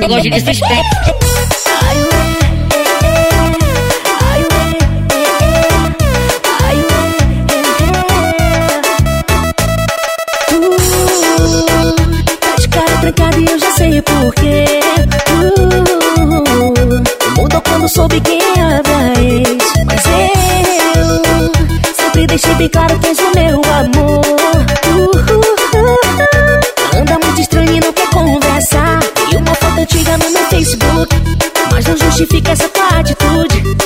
Negócio de suspeito. trancada e eu já sei porquê. Uh, mudou quando soube quem era ex. Mas eu sempre deixei bem claro que és o meu amor. Justifica essa tua atitude.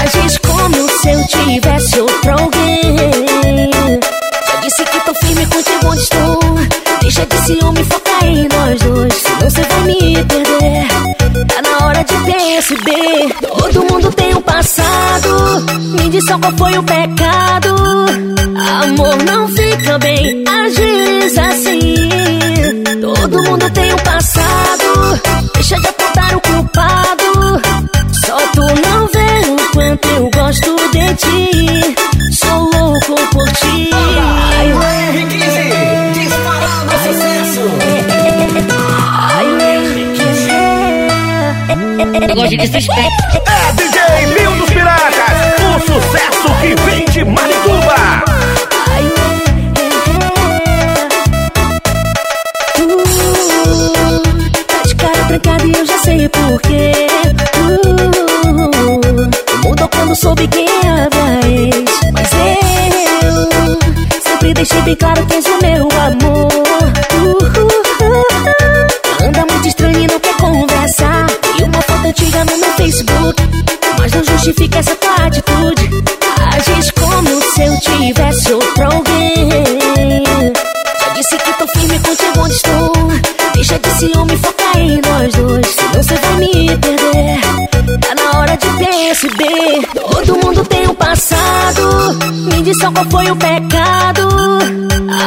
Agis como se eu tivesse outro alguém. Já disse que tô firme contigo onde estou. Deixa de ciúme, foca em nós dois. Senão você vai me perder. Tá na hora de perceber. Todo mundo tem um passado. Me diz só qual foi o pecado. Amor não fica bem, agir assim. Ti. Sou louco por ti. Negócio de suspeito. É DJ Mil dos Piratas, o sucesso que vem de Marituba. Tá de cara trancada e eu já sei porquê. Soube quem era a ex. Mas eu sempre deixei bem claro que és o meu amor. Uh, anda muito estranho e não quer conversar. E uma foto antiga no meu Facebook. Mas não justifica essa tua atitude. Agis como se eu tivesse outro alguém. Já disse que tô firme contigo onde estou. Deixa de ciúme, foca em nós dois. Senão você vai me perder. Tá na hora de perceber. Todo mundo tem um passado. Me diz só qual foi o pecado.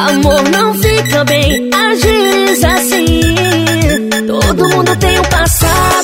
Amor não fica bem, agis assim. Todo mundo tem um passado.